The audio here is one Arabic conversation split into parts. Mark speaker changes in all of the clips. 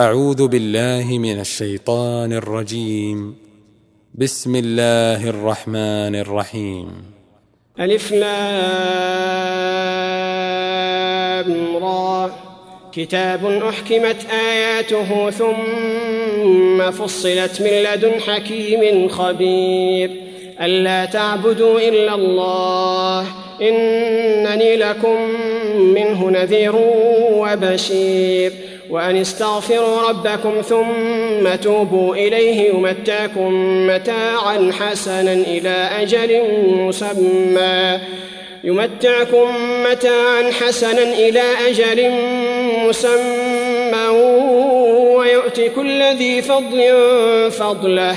Speaker 1: اعوذ بالله من الشيطان الرجيم بسم الله الرحمن الرحيم الف لام را كتاب احكمت اياته ثم فصلت من لدن حكيم خبير الا تعبدوا الا الله انني لكم منه نذير وبشير وأن استغفروا ربكم ثم توبوا إليه يمتعكم متاعا حسنا إلى أجل مسمى يمتعكم متاعا حسنا إلى أجل مسمى ويؤتي كل ذي فضل فضله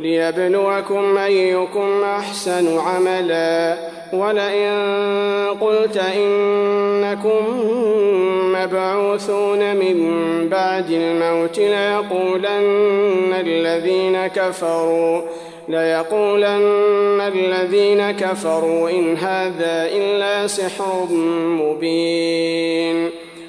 Speaker 1: ليبلوكم أيكم أحسن عملا ولئن قلت إنكم مبعوثون من بعد الموت ليقولن الذين كفروا ليقولن الذين كفروا إن هذا إلا سحر مبين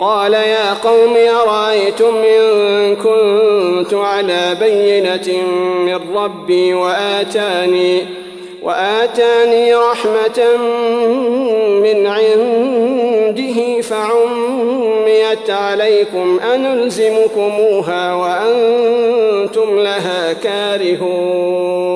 Speaker 1: قال يا قوم أرأيتم إن كنت على بينة من ربي وآتاني وآتاني رحمة من عنده فعميت عليكم أنلزمكموها وأنتم لها كارهون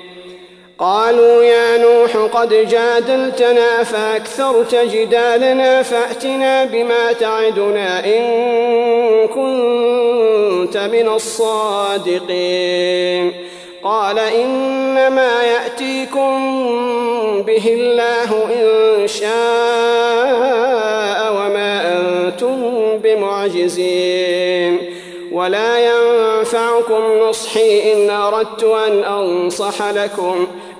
Speaker 1: قالوا يا نوح قد جادلتنا فأكثرت جدالنا فأتنا بما تعدنا إن كنت من الصادقين قال إنما يأتيكم به الله إن شاء وما أنتم بمعجزين ولا ينفعكم نصحي إن أردت أن أنصح لكم ۖ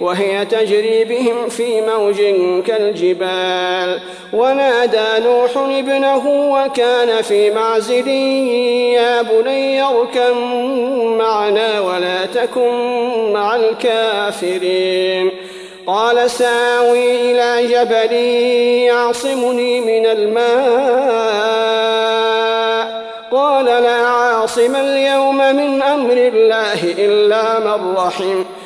Speaker 1: وهي تجري بهم في موج كالجبال ونادى نوح ابنه وكان في معزل يا بني اركم معنا ولا تكن مع الكافرين قال ساوي إلى جبل يعصمني من الماء قال لا عاصم اليوم من أمر الله إلا من رحم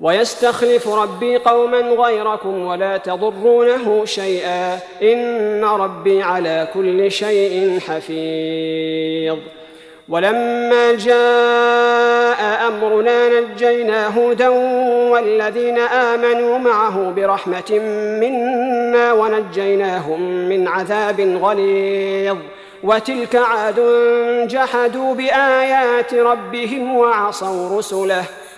Speaker 1: ويستخلف ربي قوما غيركم ولا تضرونه شيئا إن ربي على كل شيء حفيظ ولما جاء أمرنا نجينا هودا والذين آمنوا معه برحمة منا ونجيناهم من عذاب غليظ وتلك عاد جحدوا بآيات ربهم وعصوا رسله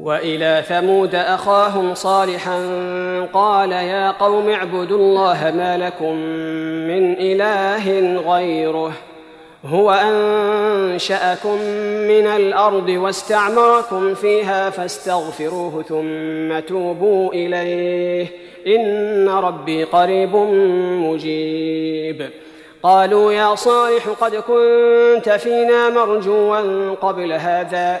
Speaker 1: والى ثمود اخاهم صالحا قال يا قوم اعبدوا الله ما لكم من اله غيره هو انشاكم من الارض واستعمركم فيها فاستغفروه ثم توبوا اليه ان ربي قريب مجيب قالوا يا صالح قد كنت فينا مرجوا قبل هذا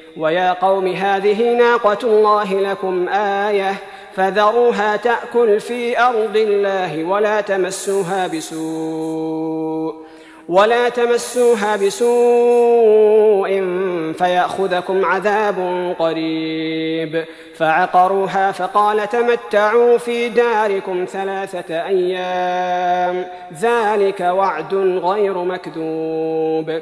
Speaker 1: ويا قوم هذه ناقة الله لكم آية فذروها تأكل في أرض الله ولا تمسوها بسوء ولا تمسوها بسوء فيأخذكم عذاب قريب فعقروها فقال تمتعوا في داركم ثلاثة أيام ذلك وعد غير مكذوب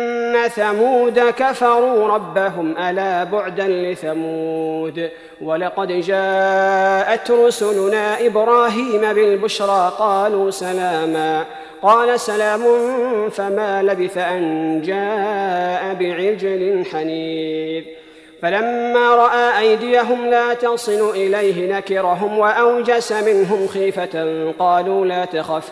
Speaker 1: إن ثمود كفروا ربهم ألا بعدا لثمود ولقد جاءت رسلنا إبراهيم بالبشرى قالوا سلاما قال سلام فما لبث أن جاء بعجل حنيذ فلما رأى أيديهم لا تصل إليه نكرهم وأوجس منهم خيفة قالوا لا تخف ۖ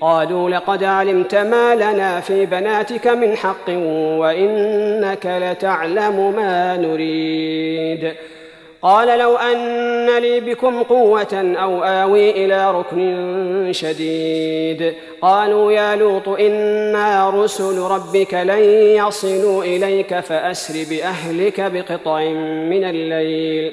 Speaker 1: قالوا لقد علمت ما لنا في بناتك من حق وانك لتعلم ما نريد قال لو ان لي بكم قوه او اوي الى ركن شديد قالوا يا لوط انا رسل ربك لن يصلوا اليك فاسر باهلك بقطع من الليل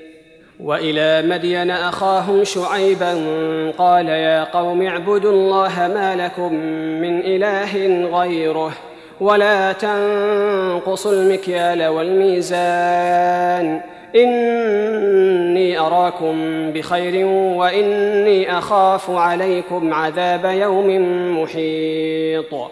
Speaker 1: والى مدين اخاهم شعيبا قال يا قوم اعبدوا الله ما لكم من اله غيره ولا تنقصوا المكيال والميزان اني اراكم بخير واني اخاف عليكم عذاب يوم محيط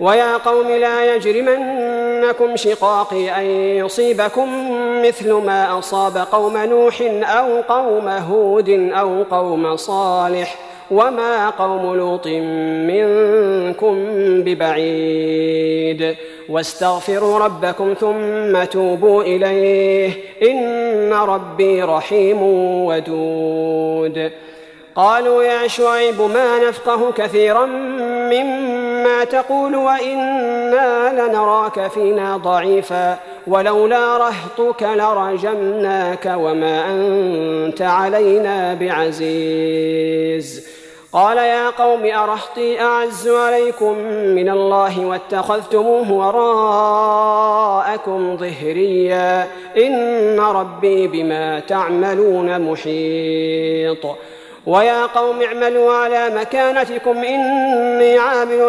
Speaker 1: ويا قوم لا يجرمنكم شقاقي أن يصيبكم مثل ما أصاب قوم نوح أو قوم هود أو قوم صالح وما قوم لوط منكم ببعيد واستغفروا ربكم ثم توبوا إليه إن ربي رحيم ودود قالوا يا شعيب ما نفقه كثيرا مما ما تقول وإنا لنراك فينا ضعيفا ولولا رهطك لرجمناك وما أنت علينا بعزيز قال يا قوم أرهطي أعز عليكم من الله واتخذتموه وراءكم ظهريا إن ربي بما تعملون محيط ويا قوم اعملوا على مكانتكم إني عامل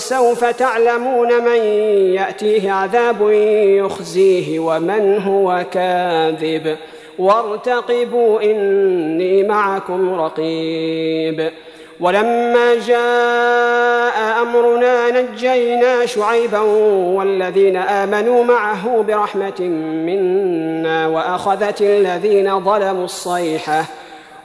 Speaker 1: سوف تعلمون من يأتيه عذاب يخزيه ومن هو كاذب وارتقبوا إني معكم رقيب ولما جاء أمرنا نجينا شعيبا والذين آمنوا معه برحمة منا وأخذت الذين ظلموا الصيحة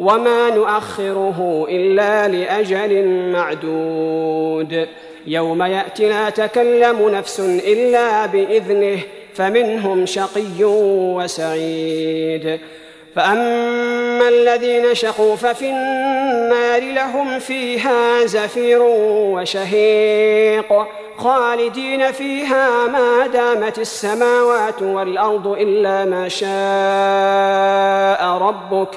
Speaker 1: وما نؤخره إلا لأجل معدود يوم يأتي لا تكلم نفس إلا بإذنه فمنهم شقي وسعيد فأما الذين شقوا ففي النار لهم فيها زفير وشهيق خالدين فيها ما دامت السماوات والأرض إلا ما شاء ربك ۖ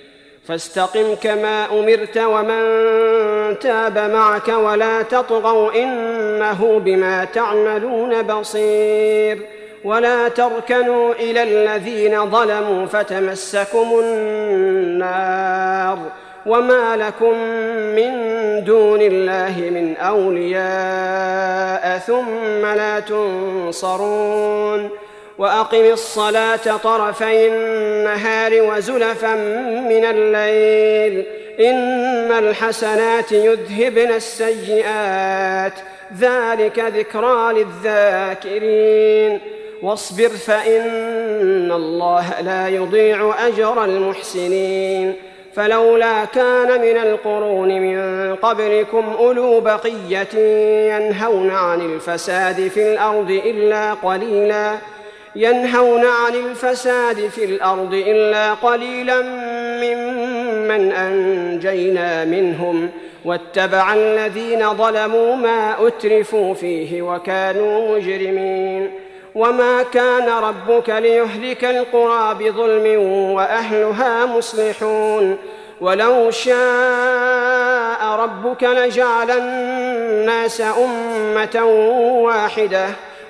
Speaker 1: فاستقم كما امرت ومن تاب معك ولا تطغوا انه بما تعملون بصير ولا تركنوا الى الذين ظلموا فتمسكم النار وما لكم من دون الله من اولياء ثم لا تنصرون وأقم الصلاة طرفي النهار وزلفا من الليل إن الحسنات يذهبن السيئات ذلك ذكرى للذاكرين واصبر فإن الله لا يضيع أجر المحسنين فلولا كان من القرون من قبلكم أولو بقية ينهون عن الفساد في الأرض إلا قليلاً ينهون عن الفساد في الأرض إلا قليلا ممن أنجينا منهم واتبع الذين ظلموا ما أترفوا فيه وكانوا مجرمين وما كان ربك ليهلك القرى بظلم وأهلها مصلحون ولو شاء ربك لجعل الناس أمة واحدة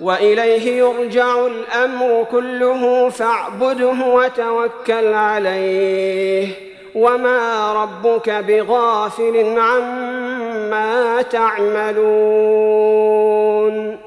Speaker 1: واليه يرجع الامر كله فاعبده وتوكل عليه وما ربك بغافل عما تعملون